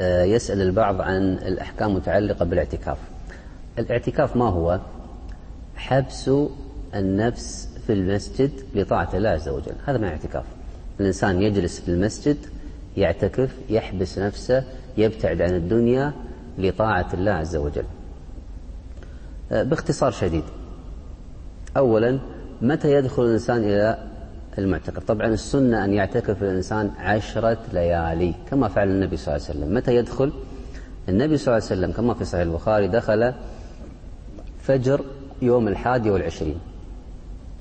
يسأل البعض عن الأحكام المتعلقة بالاعتكاف. الاعتكاف ما هو؟ حبس النفس في المسجد لطاعة الله عز وجل. هذا ما اعتكاف الإنسان يجلس في المسجد يعتكف يحبس نفسه يبتعد عن الدنيا لطاعة الله عز وجل. باختصار شديد. أولا متى يدخل الإنسان إلى المعتكف طبعا السنة أن يعتكف الإنسان عشرة ليالي كما فعل النبي صلى الله عليه وسلم. متى يدخل؟ النبي صلى الله عليه وسلم كما في صحيح البخاري دخل فجر يوم الحادي والعشرين.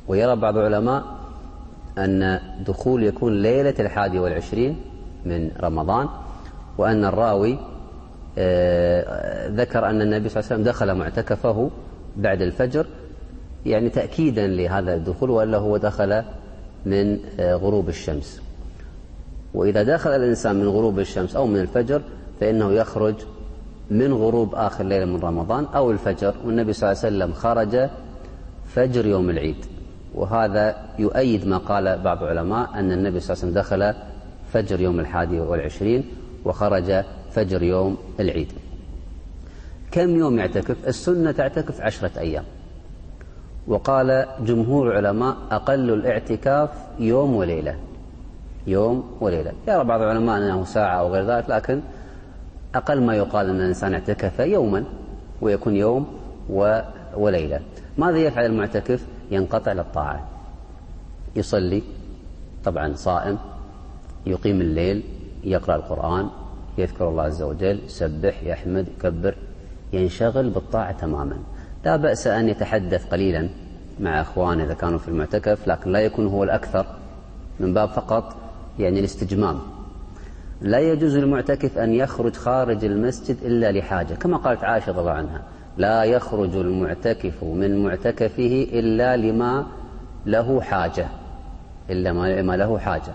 ويرى بعض العلماء أن دخول يكون ليلة الحادي والعشرين من رمضان وأن الراوي آه، ذكر أن النبي صلى الله عليه وسلم دخل معتكفه بعد الفجر يعني تأكيدا لهذا الدخول وإلا هو دخل من آه، غروب الشمس. وإذا دخل الإنسان من غروب الشمس أو من الفجر فإنه يخرج من غروب آخر ليلة من رمضان أو الفجر. والنبي صلى الله عليه وسلم خرج فجر يوم العيد. وهذا يؤيد ما قال بعض العلماء أن النبي صلى الله عليه وسلم دخل فجر يوم الحادي والعشرين وخرج فجر يوم العيد. كم يوم يعتكف؟ السنة تعتكف عشرة أيام. وقال جمهور العلماء أقل الاعتكاف يوم وليلة. يوم وليلة. يرى بعض العلماء أنه ساعة أو غير ذلك لكن أقل ما يقال أن الإنسان اعتكف يوما ويكون يوم وليلة. ماذا يفعل المعتكف؟ ينقطع للطاعة. يصلي طبعا صائم يقيم الليل يقرأ القرآن يذكر الله عز وجل يسبح يحمد يكبر ينشغل بالطاعة تماما. لا بأس أن يتحدث قليلا مع أخوانه إذا كانوا في المعتكف لكن لا يكون هو الأكثر من باب فقط يعني الاستجمام. لا يجوز للمعتكف أن يخرج خارج المسجد إلا لحاجة كما قالت عائشة رضي الله عنها. لا يخرج المعتكف من معتكفه إلا لما له حاجة إلا ما له حاجة.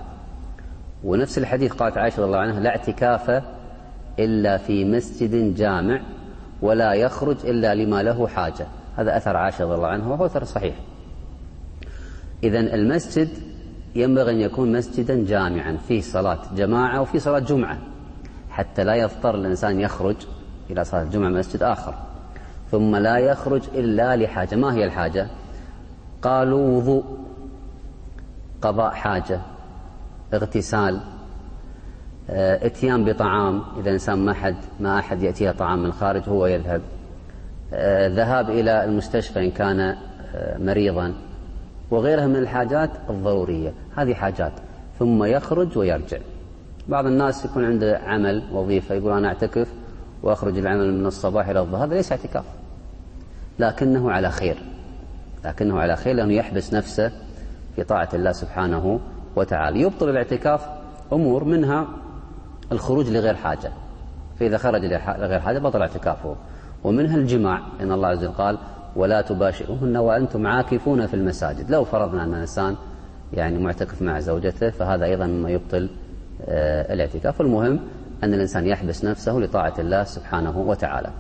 ونفس الحديث قالت عائشة رضي الله عنها لا اعتكاف إلا في مسجد جامع ولا يخرج إلا لما له حاجة. هذا أثر عائشة رضي الله عنها وهو أثر صحيح. إذا المسجد ينبغي أن يكون مسجدا جامعا فيه صلاة جماعة وفيه صلاة جمعة. حتى لا يضطر الإنسان يخرج إلى صلاة الجمعة مسجد آخر. ثم لا يخرج إلا لحاجة. ما هي الحاجة؟ قالوا وضوء قضاء حاجة اغتسال اتيان بطعام إذا إنسان ما أحد ما أحد يأتيه طعام من الخارج هو يذهب. آه، ذهاب إلى المستشفى إن كان آه، مريضا. وغيرها من الحاجات الضرورية. هذه حاجات. ثم يخرج ويرجع. بعض الناس يكون عنده عمل وظيفة يقول أنا أعتكف وأخرج العمل من الصباح إلى الظهر هذا ليس اعتكاف. لكنه على خير. لكنه على خير لأنه يحبس نفسه في طاعة الله سبحانه وتعالى. يبطل الاعتكاف أمور منها الخروج لغير حاجة. فإذا خرج لغير حاجة بطل اعتكافه. ومنها الجماع إن الله عز وجل قال ولا تباشروهن وأنتم عاكفون في المساجد. لو فرضنا أن الإنسان يعني معتكف مع زوجته فهذا أيضا مما يبطل آه، الاعتكاف. المهم أن الإنسان يحبس نفسه لطاعة الله سبحانه وتعالى.